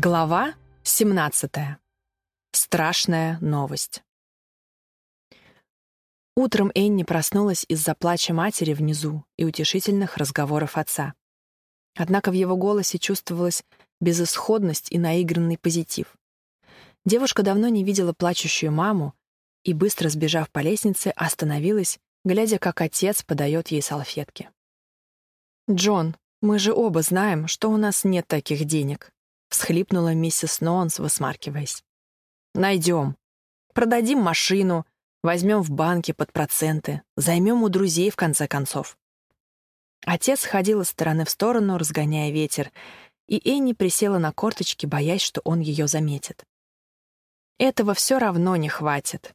Глава 17. Страшная новость. Утром Энни проснулась из-за плача матери внизу и утешительных разговоров отца. Однако в его голосе чувствовалась безысходность и наигранный позитив. Девушка давно не видела плачущую маму и, быстро сбежав по лестнице, остановилась, глядя, как отец подает ей салфетки. «Джон, мы же оба знаем, что у нас нет таких денег», — всхлипнула миссис Ноунс, высмаркиваясь. «Найдем. Продадим машину, возьмем в банке под проценты, займем у друзей, в конце концов». Отец ходил из стороны в сторону, разгоняя ветер, и Энни присела на корточки, боясь, что он ее заметит. Этого все равно не хватит.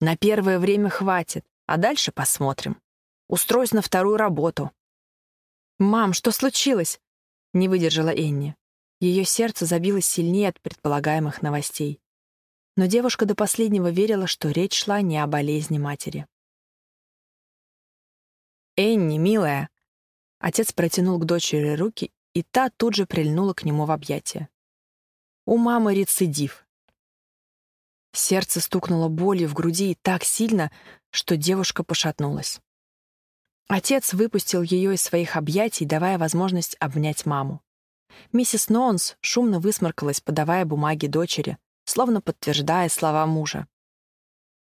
На первое время хватит, а дальше посмотрим. Устроюсь на вторую работу. «Мам, что случилось?» — не выдержала Энни. Ее сердце забилось сильнее от предполагаемых новостей. Но девушка до последнего верила, что речь шла не о болезни матери. «Энни, милая!» Отец протянул к дочери руки, и та тут же прильнула к нему в объятия. «У мамы рецидив». Сердце стукнуло болью в груди и так сильно, что девушка пошатнулась. Отец выпустил ее из своих объятий, давая возможность обнять маму. Миссис Ноунс шумно высморкалась, подавая бумаги дочери, словно подтверждая слова мужа.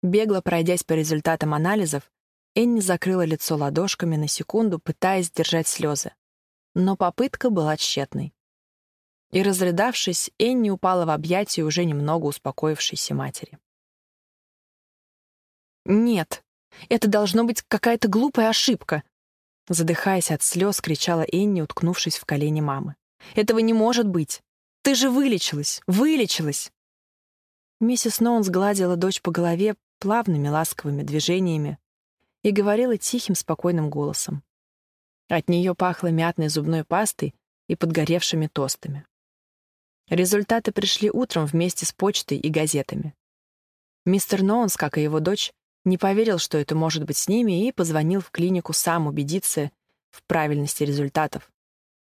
Бегло пройдясь по результатам анализов, Энни закрыла лицо ладошками на секунду, пытаясь сдержать слезы. Но попытка была тщетной. И, разрыдавшись, Энни упала в объятия уже немного успокоившейся матери. «Нет, это должно быть какая-то глупая ошибка», задыхаясь от слез, кричала Энни, уткнувшись в колени мамы. Этого не может быть. Ты же вылечилась, вылечилась!» Миссис Ноун сгладила дочь по голове плавными ласковыми движениями и говорила тихим, спокойным голосом. От нее пахло мятной зубной пастой и подгоревшими тостами. Результаты пришли утром вместе с почтой и газетами. Мистер Ноунс, как и его дочь, не поверил, что это может быть с ними, и позвонил в клинику сам убедиться в правильности результатов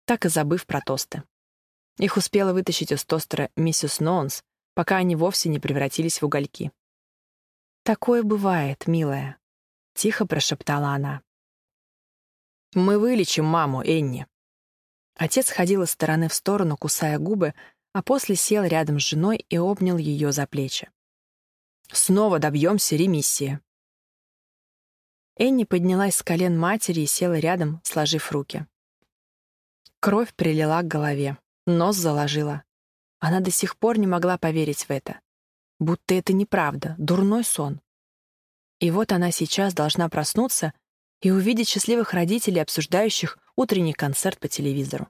так и забыв про тосты. Их успела вытащить из тостера миссис Ноунс, пока они вовсе не превратились в угольки. «Такое бывает, милая», — тихо прошептала она. «Мы вылечим маму, Энни». Отец ходил из стороны в сторону, кусая губы, а после сел рядом с женой и обнял ее за плечи. «Снова добьемся ремиссии». Энни поднялась с колен матери и села рядом, сложив руки. Кровь прилила к голове, нос заложила. Она до сих пор не могла поверить в это. Будто это неправда, дурной сон. И вот она сейчас должна проснуться и увидеть счастливых родителей, обсуждающих утренний концерт по телевизору.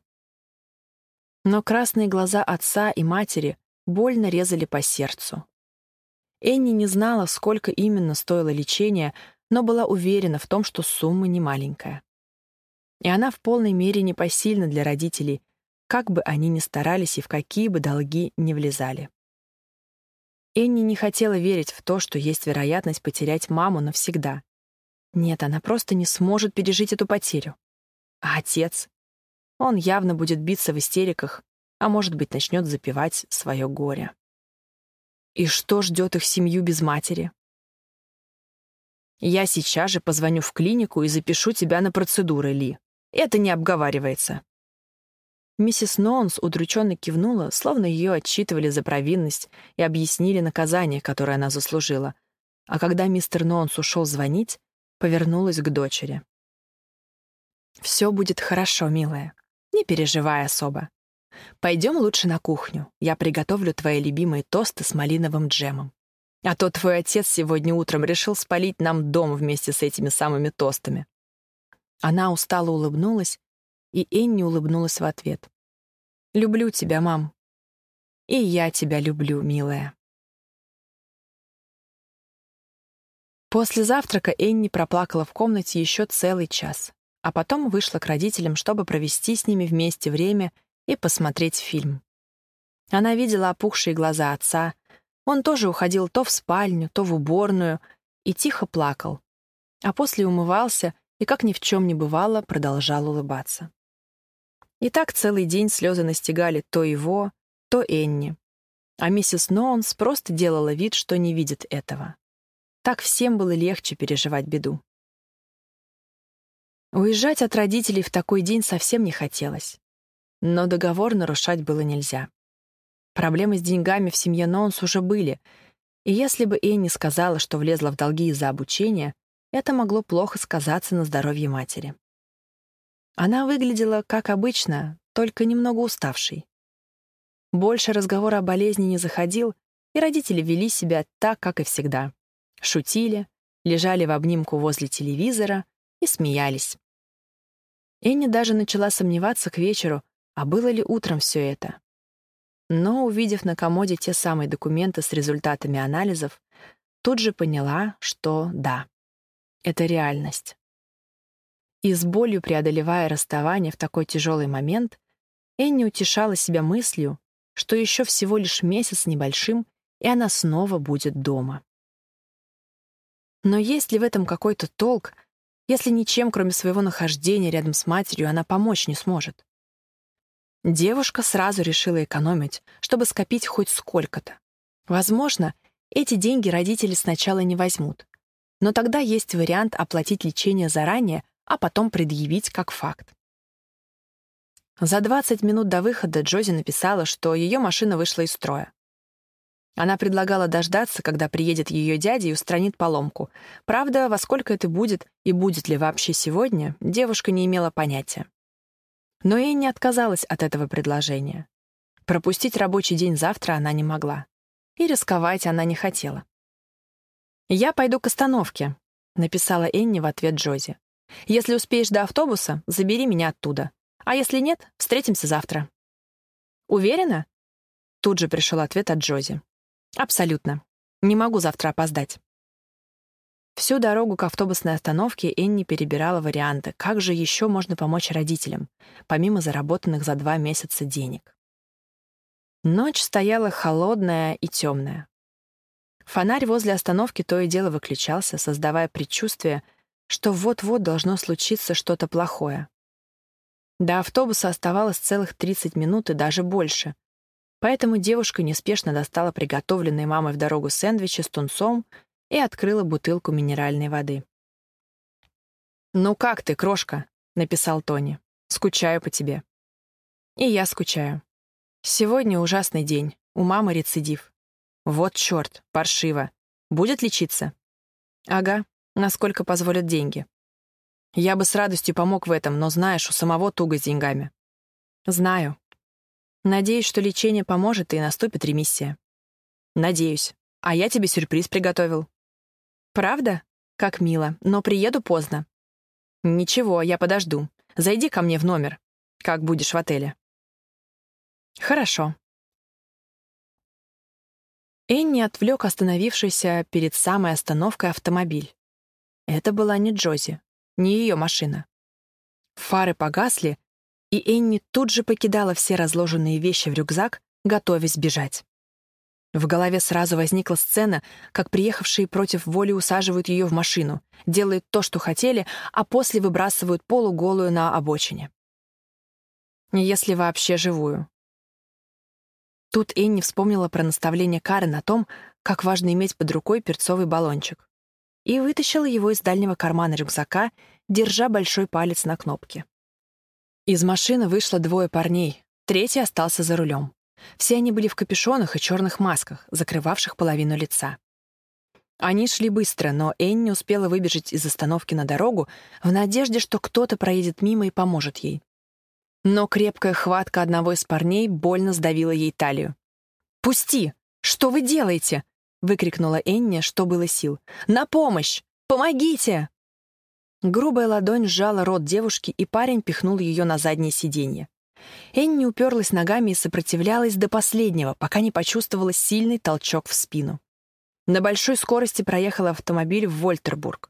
Но красные глаза отца и матери больно резали по сердцу. Энни не знала, сколько именно стоило лечение, но была уверена в том, что сумма не маленькая. И она в полной мере непосильна для родителей, как бы они ни старались и в какие бы долги не влезали. Энни не хотела верить в то, что есть вероятность потерять маму навсегда. Нет, она просто не сможет пережить эту потерю. А отец? Он явно будет биться в истериках, а может быть, начнет запивать свое горе. И что ждет их семью без матери? Я сейчас же позвоню в клинику и запишу тебя на процедуры, Ли. Это не обговаривается». Миссис Ноунс удрученно кивнула, словно ее отчитывали за провинность и объяснили наказание, которое она заслужила. А когда мистер Ноунс ушел звонить, повернулась к дочери. «Все будет хорошо, милая. Не переживай особо. Пойдем лучше на кухню. Я приготовлю твои любимые тосты с малиновым джемом. А то твой отец сегодня утром решил спалить нам дом вместе с этими самыми тостами. Она устало улыбнулась, и Энни улыбнулась в ответ. «Люблю тебя, мам. И я тебя люблю, милая». После завтрака Энни проплакала в комнате еще целый час, а потом вышла к родителям, чтобы провести с ними вместе время и посмотреть фильм. Она видела опухшие глаза отца, он тоже уходил то в спальню, то в уборную и тихо плакал, а после умывался и, как ни в чем не бывало, продолжал улыбаться. И так целый день слезы настигали то его, то Энни. А миссис Ноунс просто делала вид, что не видит этого. Так всем было легче переживать беду. Уезжать от родителей в такой день совсем не хотелось. Но договор нарушать было нельзя. Проблемы с деньгами в семье Ноунс уже были, и если бы Энни сказала, что влезла в долги из-за обучения, это могло плохо сказаться на здоровье матери. Она выглядела, как обычно, только немного уставшей. Больше разговор о болезни не заходил, и родители вели себя так, как и всегда. Шутили, лежали в обнимку возле телевизора и смеялись. Энни даже начала сомневаться к вечеру, а было ли утром все это. Но, увидев на комоде те самые документы с результатами анализов, тут же поняла, что да, это реальность. И с болью преодолевая расставание в такой тяжелый момент, Энни утешала себя мыслью, что еще всего лишь месяц небольшим, и она снова будет дома. Но есть ли в этом какой-то толк, если ничем, кроме своего нахождения рядом с матерью, она помочь не сможет? Девушка сразу решила экономить, чтобы скопить хоть сколько-то. Возможно, эти деньги родители сначала не возьмут. Но тогда есть вариант оплатить лечение заранее, а потом предъявить как факт. За 20 минут до выхода Джози написала, что ее машина вышла из строя. Она предлагала дождаться, когда приедет ее дядя и устранит поломку. Правда, во сколько это будет и будет ли вообще сегодня, девушка не имела понятия. Но ей не отказалась от этого предложения. Пропустить рабочий день завтра она не могла. И рисковать она не хотела. «Я пойду к остановке», — написала Энни в ответ Джози. «Если успеешь до автобуса, забери меня оттуда. А если нет, встретимся завтра». «Уверена?» Тут же пришел ответ от Джози. «Абсолютно. Не могу завтра опоздать». Всю дорогу к автобусной остановке Энни перебирала варианты, как же еще можно помочь родителям, помимо заработанных за два месяца денег. Ночь стояла холодная и темная. Фонарь возле остановки то и дело выключался, создавая предчувствие, что вот-вот должно случиться что-то плохое. До автобуса оставалось целых 30 минут и даже больше. Поэтому девушка неспешно достала приготовленные мамой в дорогу сэндвичи с тунцом и открыла бутылку минеральной воды. «Ну как ты, крошка?» — написал Тони. «Скучаю по тебе». «И я скучаю. Сегодня ужасный день. У мамы рецидив. Вот черт, паршиво. Будет лечиться?» «Ага, насколько позволят деньги». «Я бы с радостью помог в этом, но знаешь, у самого туго с деньгами». «Знаю. Надеюсь, что лечение поможет и наступит ремиссия». «Надеюсь. А я тебе сюрприз приготовил». «Правда? Как мило, но приеду поздно». «Ничего, я подожду. Зайди ко мне в номер, как будешь в отеле». «Хорошо». Энни отвлек остановившийся перед самой остановкой автомобиль. Это была не Джози, не ее машина. Фары погасли, и Энни тут же покидала все разложенные вещи в рюкзак, готовясь бежать. В голове сразу возникла сцена, как приехавшие против воли усаживают ее в машину, делают то, что хотели, а после выбрасывают полуголую на обочине. Если вообще живую. Тут Энни вспомнила про наставление Карен о том, как важно иметь под рукой перцовый баллончик, и вытащила его из дальнего кармана рюкзака, держа большой палец на кнопке. Из машины вышло двое парней, третий остался за рулем. Все они были в капюшонах и черных масках, закрывавших половину лица. Они шли быстро, но Энни успела выбежать из остановки на дорогу в надежде, что кто-то проедет мимо и поможет ей. Но крепкая хватка одного из парней больно сдавила ей талию. «Пусти! Что вы делаете?» — выкрикнула Энни, что было сил. «На помощь! Помогите!» Грубая ладонь сжала рот девушки, и парень пихнул ее на заднее сиденье. Энни уперлась ногами и сопротивлялась до последнего, пока не почувствовала сильный толчок в спину. На большой скорости проехал автомобиль в Вольтербург.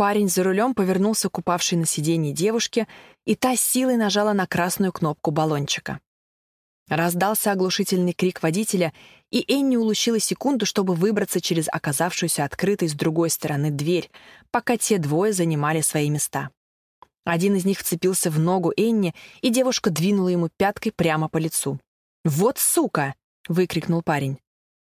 Парень за рулем повернулся к упавшей на сиденье девушке, и та силой нажала на красную кнопку баллончика. Раздался оглушительный крик водителя, и Энни улучила секунду, чтобы выбраться через оказавшуюся открытой с другой стороны дверь, пока те двое занимали свои места. Один из них вцепился в ногу Энни, и девушка двинула ему пяткой прямо по лицу. «Вот сука!» — выкрикнул парень.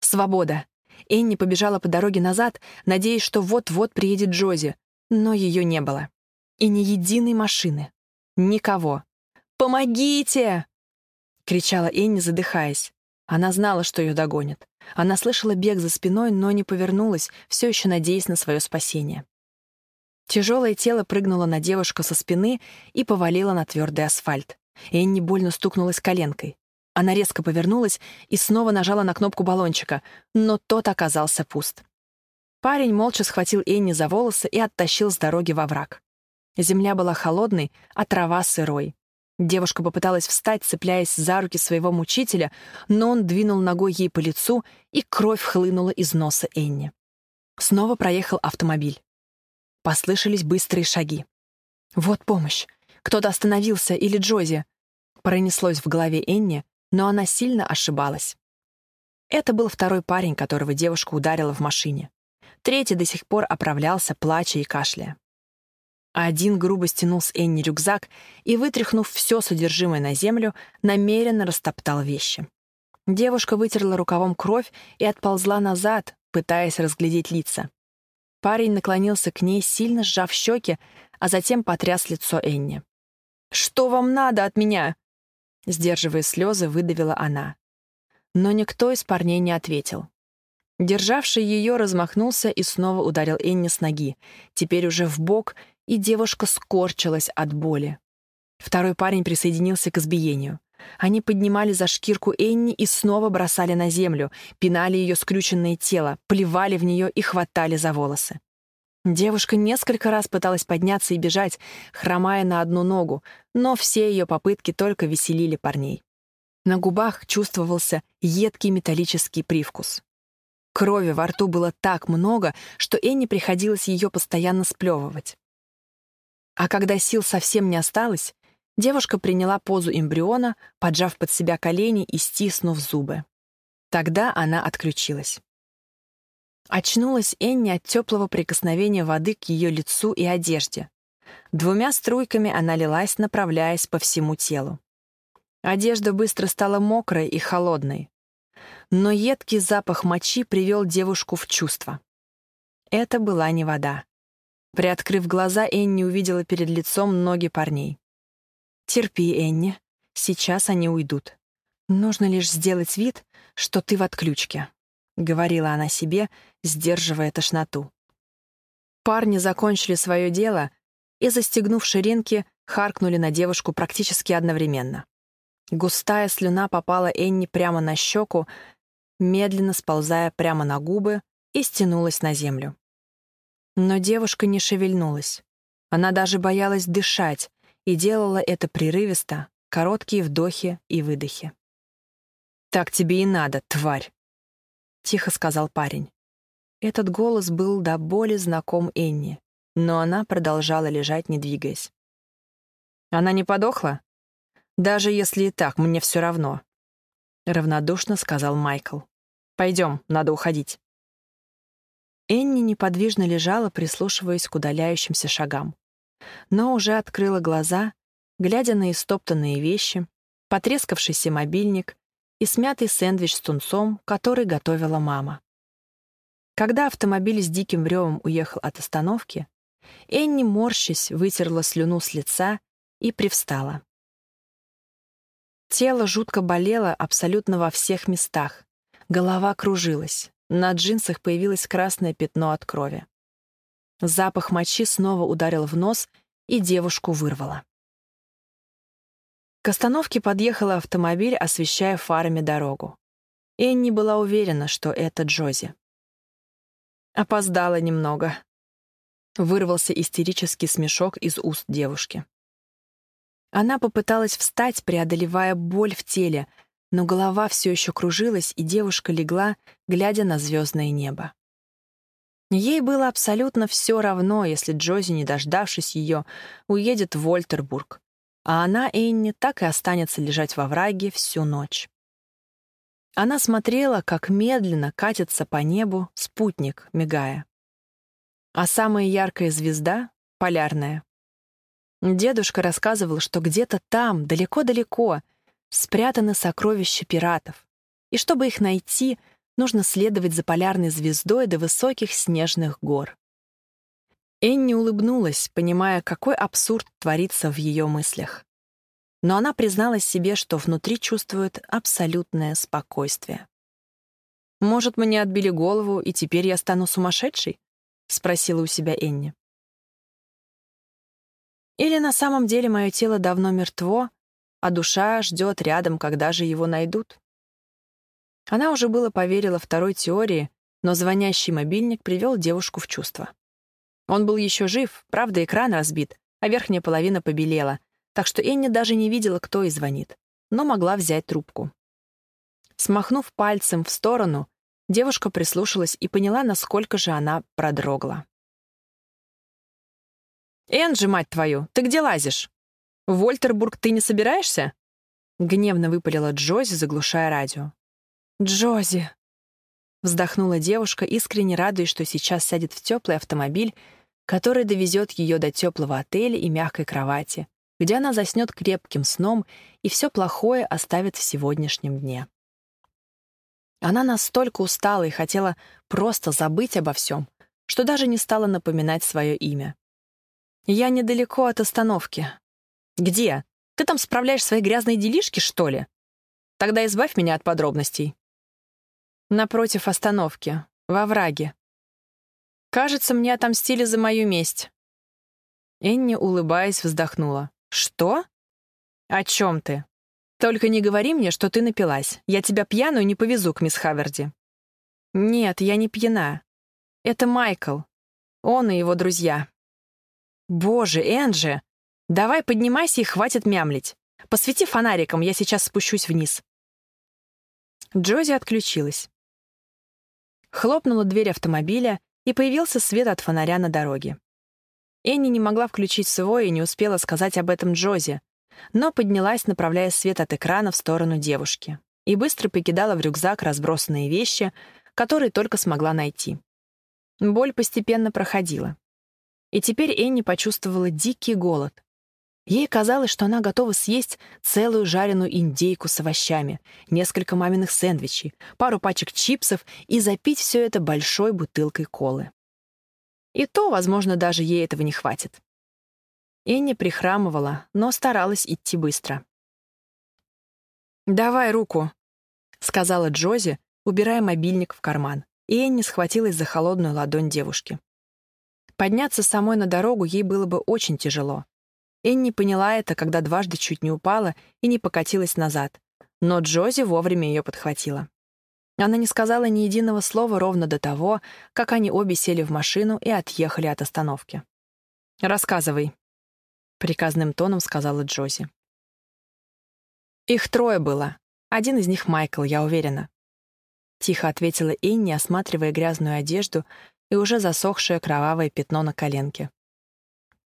«Свобода!» Энни побежала по дороге назад, надеясь, что вот-вот приедет Джози, но ее не было. И ни единой машины. Никого. «Помогите!» — кричала Энни, задыхаясь. Она знала, что ее догонят. Она слышала бег за спиной, но не повернулась, все еще надеясь на свое спасение. Тяжелое тело прыгнуло на девушку со спины и повалило на твердый асфальт. Энни больно стукнулась коленкой. Она резко повернулась и снова нажала на кнопку баллончика, но тот оказался пуст. Парень молча схватил Энни за волосы и оттащил с дороги во враг. Земля была холодной, а трава сырой. Девушка попыталась встать, цепляясь за руки своего мучителя, но он двинул ногой ей по лицу, и кровь хлынула из носа Энни. Снова проехал автомобиль. Послышались быстрые шаги. «Вот помощь! Кто-то остановился, или Джози!» Пронеслось в голове Энни, но она сильно ошибалась. Это был второй парень, которого девушка ударила в машине. Третий до сих пор оправлялся, плача и кашляя. Один грубо стянул с Энни рюкзак и, вытряхнув все содержимое на землю, намеренно растоптал вещи. Девушка вытерла рукавом кровь и отползла назад, пытаясь разглядеть лица. Парень наклонился к ней, сильно сжав щеки, а затем потряс лицо Энни. «Что вам надо от меня?» Сдерживая слезы, выдавила она. Но никто из парней не ответил. Державший ее размахнулся и снова ударил Энни с ноги, теперь уже в бок, и девушка скорчилась от боли. Второй парень присоединился к избиению. Они поднимали за шкирку Энни и снова бросали на землю, пинали ее скрюченное тело, плевали в нее и хватали за волосы. Девушка несколько раз пыталась подняться и бежать, хромая на одну ногу, но все ее попытки только веселили парней. На губах чувствовался едкий металлический привкус. Крови во рту было так много, что Энни приходилось ее постоянно сплевывать. А когда сил совсем не осталось, девушка приняла позу эмбриона, поджав под себя колени и стиснув зубы. Тогда она отключилась. Очнулась Энни от теплого прикосновения воды к ее лицу и одежде. Двумя струйками она лилась, направляясь по всему телу. Одежда быстро стала мокрой и холодной. Но едкий запах мочи привел девушку в чувство. Это была не вода. Приоткрыв глаза, Энни увидела перед лицом ноги парней. «Терпи, Энни. Сейчас они уйдут. Нужно лишь сделать вид, что ты в отключке», — говорила она себе, сдерживая тошноту. Парни закончили свое дело и, застегнув ширинки, харкнули на девушку практически одновременно. Густая слюна попала Энни прямо на щеку, медленно сползая прямо на губы и стянулась на землю. Но девушка не шевельнулась. Она даже боялась дышать и делала это прерывисто, короткие вдохи и выдохи. «Так тебе и надо, тварь!» — тихо сказал парень. Этот голос был до боли знаком Энни, но она продолжала лежать, не двигаясь. «Она не подохла? Даже если и так, мне все равно», — равнодушно сказал Майкл. «Пойдем, надо уходить». Энни неподвижно лежала, прислушиваясь к удаляющимся шагам. Но уже открыла глаза, глядя на истоптанные вещи, потрескавшийся мобильник и смятый сэндвич с тунцом, который готовила мама. Когда автомобиль с диким ревом уехал от остановки, Энни, морщась, вытерла слюну с лица и привстала. Тело жутко болело абсолютно во всех местах. Голова кружилась. На джинсах появилось красное пятно от крови. Запах мочи снова ударил в нос, и девушку вырвало. К остановке подъехал автомобиль, освещая фарами дорогу. Энни была уверена, что это Джози. Опоздала немного. Вырвался истерический смешок из уст девушки. Она попыталась встать, преодолевая боль в теле, но голова все еще кружилась, и девушка легла, глядя на звездное небо. Ей было абсолютно все равно, если Джози, не дождавшись ее, уедет в Вольтербург, а она, Энни, так и останется лежать во враге всю ночь. Она смотрела, как медленно катится по небу спутник, мигая. А самая яркая звезда — полярная. Дедушка рассказывал, что где-то там, далеко-далеко, спрятаны сокровища пиратов, и чтобы их найти, нужно следовать за полярной звездой до высоких снежных гор. Энни улыбнулась, понимая, какой абсурд творится в ее мыслях. Но она призналась себе, что внутри чувствует абсолютное спокойствие. «Может, мне отбили голову, и теперь я стану сумасшедшей?» — спросила у себя Энни. «Или на самом деле мое тело давно мертво, а душа ждет рядом, когда же его найдут?» Она уже было поверила второй теории, но звонящий мобильник привел девушку в чувство. Он был еще жив, правда, экран разбит, а верхняя половина побелела, так что Энни даже не видела, кто и звонит, но могла взять трубку. Смахнув пальцем в сторону, девушка прислушалась и поняла, насколько же она продрогла. «Энджи, мать твою, ты где лазишь? В Вольтербург ты не собираешься?» Гневно выпалила Джози, заглушая радио. «Джози!» Вздохнула девушка, искренне радуясь, что сейчас сядет в теплый автомобиль который довезет ее до теплого отеля и мягкой кровати, где она заснет крепким сном и все плохое оставит в сегодняшнем дне. Она настолько устала и хотела просто забыть обо всем, что даже не стала напоминать свое имя. «Я недалеко от остановки». «Где? Ты там справляешь свои грязные делишки, что ли? Тогда избавь меня от подробностей». «Напротив остановки, во враге», Кажется, мне отомстили за мою месть. Энни, улыбаясь, вздохнула. Что? О чем ты? Только не говори мне, что ты напилась. Я тебя пьяную не повезу к мисс Хаверди. Нет, я не пьяна. Это Майкл. Он и его друзья. Боже, Энджи, давай поднимайся и хватит мямлить. Посвети фонариком, я сейчас спущусь вниз. Джози отключилась. Хлопнула дверь автомобиля, и появился свет от фонаря на дороге. Энни не могла включить свой и не успела сказать об этом Джози, но поднялась, направляя свет от экрана в сторону девушки, и быстро покидала в рюкзак разбросанные вещи, которые только смогла найти. Боль постепенно проходила. И теперь Энни почувствовала дикий голод. Ей казалось, что она готова съесть целую жареную индейку с овощами, несколько маминых сэндвичей, пару пачек чипсов и запить все это большой бутылкой колы. И то, возможно, даже ей этого не хватит. Энни прихрамывала, но старалась идти быстро. «Давай руку», — сказала Джози, убирая мобильник в карман, и Энни схватилась за холодную ладонь девушки. Подняться самой на дорогу ей было бы очень тяжело, Энни поняла это, когда дважды чуть не упала и не покатилась назад. Но Джози вовремя ее подхватила. Она не сказала ни единого слова ровно до того, как они обе сели в машину и отъехали от остановки. «Рассказывай», — приказным тоном сказала Джози. «Их трое было. Один из них Майкл, я уверена». Тихо ответила Энни, осматривая грязную одежду и уже засохшее кровавое пятно на коленке.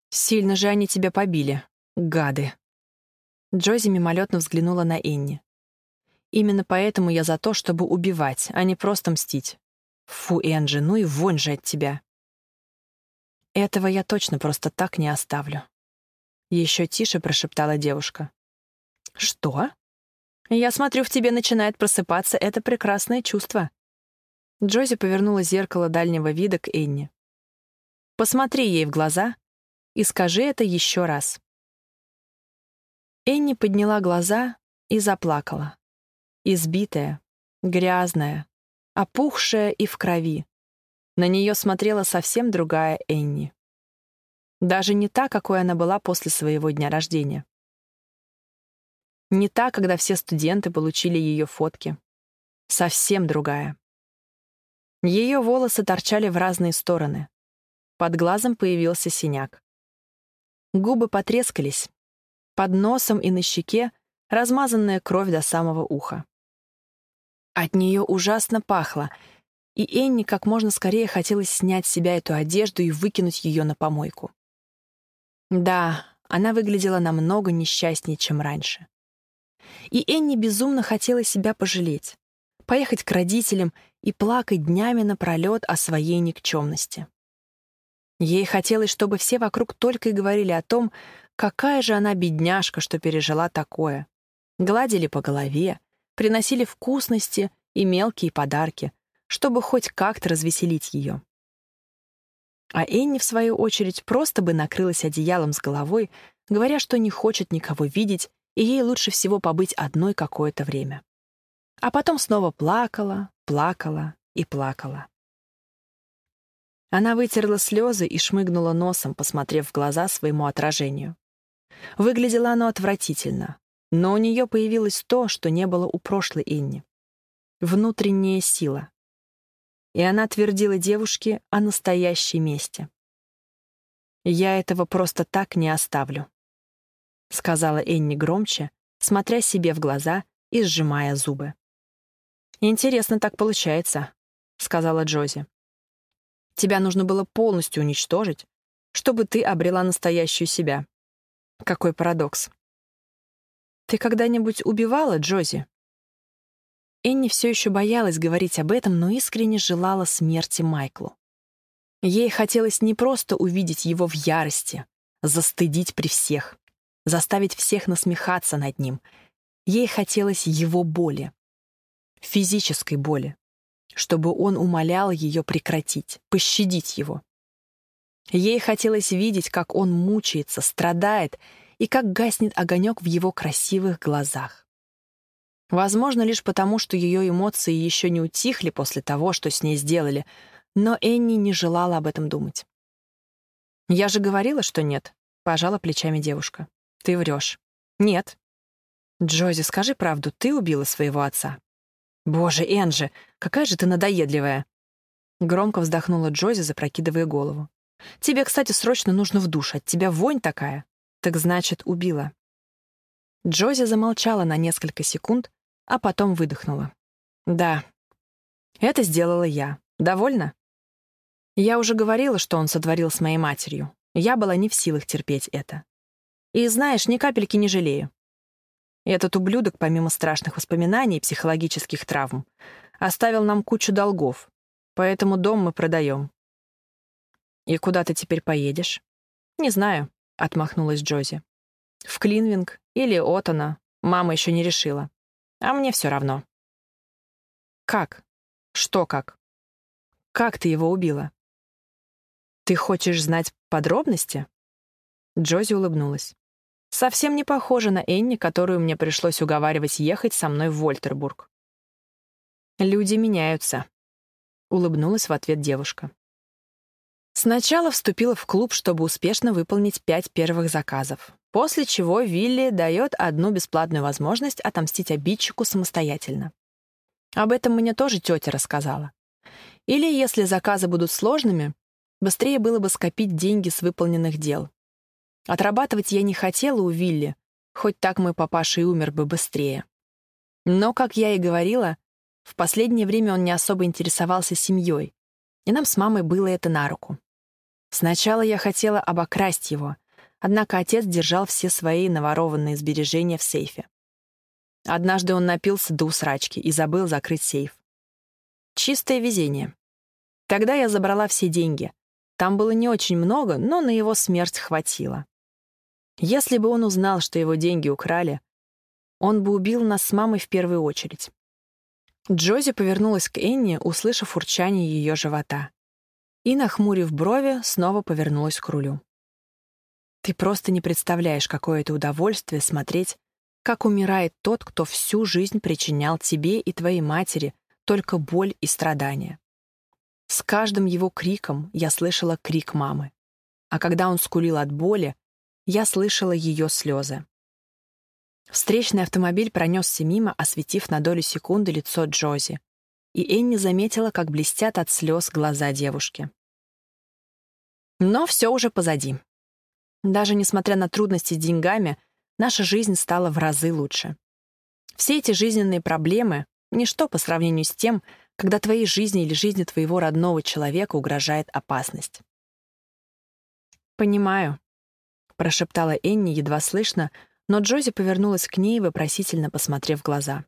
Сильно же они тебя побили, гады. Джози мимолетно взглянула на Энни. Именно поэтому я за то, чтобы убивать, а не просто мстить. Фу, Энджи, ну и вонь же от тебя. Этого я точно просто так не оставлю. Еще тише прошептала девушка. Что? Я смотрю, в тебе начинает просыпаться это прекрасное чувство. Джози повернула зеркало дальнего вида к Энни. Посмотри ей в глаза и скажи это еще раз». Энни подняла глаза и заплакала. Избитая, грязная, опухшая и в крови. На нее смотрела совсем другая Энни. Даже не та, какой она была после своего дня рождения. Не та, когда все студенты получили ее фотки. Совсем другая. Ее волосы торчали в разные стороны. Под глазом появился синяк. Губы потрескались. Под носом и на щеке размазанная кровь до самого уха. От нее ужасно пахло, и Энни как можно скорее хотелось снять с себя эту одежду и выкинуть ее на помойку. Да, она выглядела намного несчастнее, чем раньше. И Энни безумно хотела себя пожалеть, поехать к родителям и плакать днями напролет о своей никчемности. Ей хотелось, чтобы все вокруг только и говорили о том, какая же она бедняжка, что пережила такое. Гладили по голове, приносили вкусности и мелкие подарки, чтобы хоть как-то развеселить ее. А Энни, в свою очередь, просто бы накрылась одеялом с головой, говоря, что не хочет никого видеть, и ей лучше всего побыть одной какое-то время. А потом снова плакала, плакала и плакала. Она вытерла слезы и шмыгнула носом, посмотрев в глаза своему отражению. Выглядело оно отвратительно, но у нее появилось то, что не было у прошлой Энни. Внутренняя сила. И она твердила девушке о настоящей мести. «Я этого просто так не оставлю», — сказала Энни громче, смотря себе в глаза и сжимая зубы. «Интересно так получается», — сказала Джози. Тебя нужно было полностью уничтожить, чтобы ты обрела настоящую себя. Какой парадокс. Ты когда-нибудь убивала Джози? Энни все еще боялась говорить об этом, но искренне желала смерти Майклу. Ей хотелось не просто увидеть его в ярости, застыдить при всех, заставить всех насмехаться над ним. Ей хотелось его боли. Физической боли чтобы он умолял ее прекратить, пощадить его. Ей хотелось видеть, как он мучается, страдает и как гаснет огонек в его красивых глазах. Возможно, лишь потому, что ее эмоции еще не утихли после того, что с ней сделали, но Энни не желала об этом думать. «Я же говорила, что нет», — пожала плечами девушка. «Ты врешь». «Нет». «Джози, скажи правду, ты убила своего отца?» «Боже, Энджи, какая же ты надоедливая!» Громко вздохнула Джози, запрокидывая голову. «Тебе, кстати, срочно нужно в душ, от тебя вонь такая. Так значит, убила». Джози замолчала на несколько секунд, а потом выдохнула. «Да, это сделала я. Довольно?» Я уже говорила, что он сотворил с моей матерью. Я была не в силах терпеть это. И, знаешь, ни капельки не жалею. Этот ублюдок, помимо страшных воспоминаний и психологических травм, оставил нам кучу долгов, поэтому дом мы продаем. «И куда ты теперь поедешь?» «Не знаю», — отмахнулась Джози. «В Клинвинг или Отона. Мама еще не решила. А мне все равно». «Как? Что как? Как ты его убила?» «Ты хочешь знать подробности?» Джози улыбнулась. Совсем не похожа на Энни, которую мне пришлось уговаривать ехать со мной в Вольтербург. «Люди меняются», — улыбнулась в ответ девушка. Сначала вступила в клуб, чтобы успешно выполнить пять первых заказов, после чего Вилли дает одну бесплатную возможность отомстить обидчику самостоятельно. Об этом мне тоже тетя рассказала. Или, если заказы будут сложными, быстрее было бы скопить деньги с выполненных дел, Отрабатывать я не хотела у Вилли, хоть так мой папаша и умер бы быстрее. Но, как я и говорила, в последнее время он не особо интересовался семьей, и нам с мамой было это на руку. Сначала я хотела обокрасть его, однако отец держал все свои наворованные сбережения в сейфе. Однажды он напился до усрачки и забыл закрыть сейф. Чистое везение. Тогда я забрала все деньги. Там было не очень много, но на его смерть хватило. Если бы он узнал, что его деньги украли, он бы убил нас с мамой в первую очередь. Джози повернулась к Энни, услышав урчание ее живота. И, нахмурив брови, снова повернулась к рулю. «Ты просто не представляешь, какое это удовольствие смотреть, как умирает тот, кто всю жизнь причинял тебе и твоей матери только боль и страдания. С каждым его криком я слышала крик мамы. А когда он скулил от боли, я слышала ее слезы. Встречный автомобиль пронесся мимо, осветив на долю секунды лицо Джози, и Энни заметила, как блестят от слез глаза девушки. Но все уже позади. Даже несмотря на трудности с деньгами, наша жизнь стала в разы лучше. Все эти жизненные проблемы — ничто по сравнению с тем, когда твоей жизни или жизни твоего родного человека угрожает опасность. «Понимаю», прошептала Энни едва слышно, но Джози повернулась к ней, вопросительно посмотрев в глаза.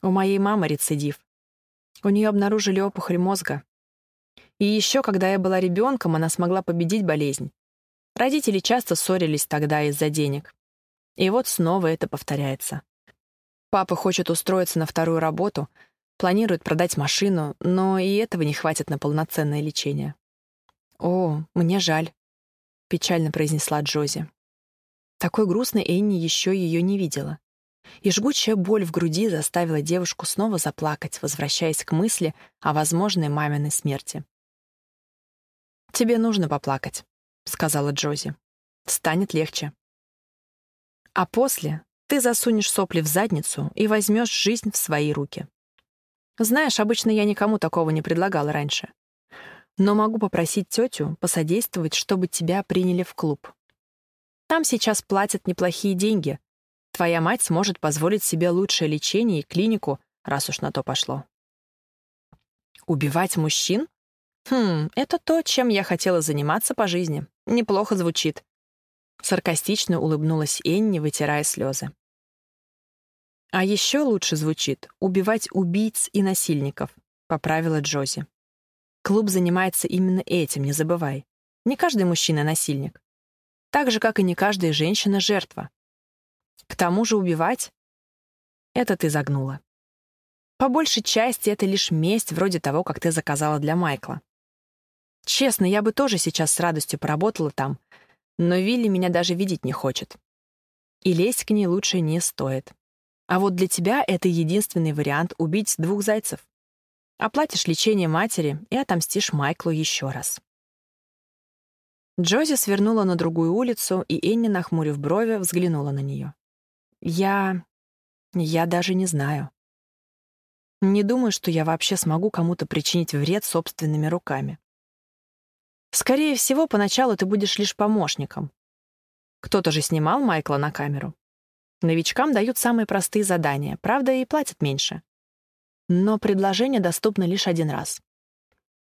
«У моей мамы рецидив. У нее обнаружили опухоль мозга. И еще, когда я была ребенком, она смогла победить болезнь. Родители часто ссорились тогда из-за денег. И вот снова это повторяется. Папа хочет устроиться на вторую работу, планирует продать машину, но и этого не хватит на полноценное лечение. «О, мне жаль», — печально произнесла Джози. Такой грустной Энни еще ее не видела. И жгучая боль в груди заставила девушку снова заплакать, возвращаясь к мысли о возможной маминой смерти. «Тебе нужно поплакать», — сказала Джози. «Станет легче». «А после ты засунешь сопли в задницу и возьмешь жизнь в свои руки. Знаешь, обычно я никому такого не предлагала раньше. Но могу попросить тетю посодействовать, чтобы тебя приняли в клуб. Там сейчас платят неплохие деньги. Твоя мать сможет позволить себе лучшее лечение и клинику, раз уж на то пошло». «Убивать мужчин?» «Хм, это то, чем я хотела заниматься по жизни. Неплохо звучит». Саркастично улыбнулась Энни, вытирая слезы. «А еще лучше звучит «убивать убийц и насильников», — поправила Джози. «Клуб занимается именно этим, не забывай. Не каждый мужчина — насильник. Так же, как и не каждая женщина — жертва. К тому же убивать — это ты загнула. По большей части это лишь месть вроде того, как ты заказала для Майкла. Честно, я бы тоже сейчас с радостью поработала там, но Вилли меня даже видеть не хочет. И лезть к ней лучше не стоит. А вот для тебя это единственный вариант убить двух зайцев. Оплатишь лечение матери и отомстишь Майклу еще раз. Джози свернула на другую улицу, и Энни, нахмурив брови, взглянула на нее. «Я... я даже не знаю. Не думаю, что я вообще смогу кому-то причинить вред собственными руками. Скорее всего, поначалу ты будешь лишь помощником. Кто-то же снимал Майкла на камеру. Новичкам дают самые простые задания, правда, и платят меньше. Но предложение доступно лишь один раз.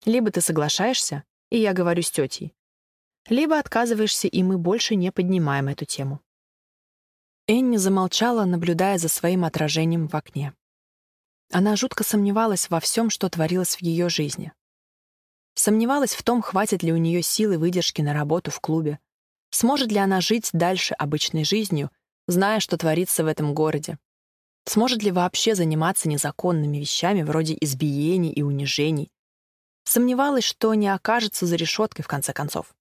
Либо ты соглашаешься, и я говорю с тетей, либо отказываешься, и мы больше не поднимаем эту тему. Энни замолчала, наблюдая за своим отражением в окне. Она жутко сомневалась во всем, что творилось в ее жизни. Сомневалась в том, хватит ли у нее силы выдержки на работу в клубе, сможет ли она жить дальше обычной жизнью, зная, что творится в этом городе. Сможет ли вообще заниматься незаконными вещами вроде избиений и унижений? Сомневалась, что не окажется за решеткой в конце концов.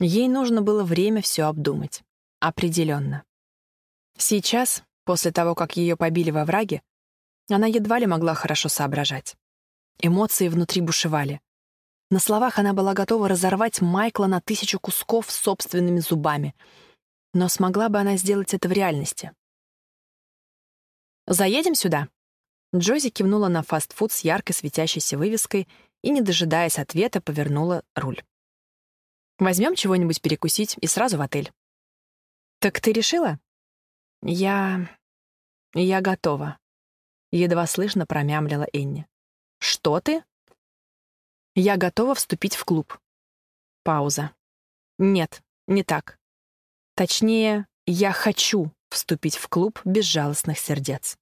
Ей нужно было время все обдумать. Определенно. Сейчас, после того, как ее побили во враге, она едва ли могла хорошо соображать. Эмоции внутри бушевали. На словах она была готова разорвать Майкла на тысячу кусков собственными зубами. Но смогла бы она сделать это в реальности? «Заедем сюда?» Джози кивнула на фастфуд с яркой светящейся вывеской и, не дожидаясь ответа, повернула руль. «Возьмем чего-нибудь перекусить и сразу в отель». «Так ты решила?» «Я... я готова», — едва слышно промямлила Энни. «Что ты?» «Я готова вступить в клуб». Пауза. «Нет, не так. Точнее, я хочу вступить в клуб безжалостных сердец».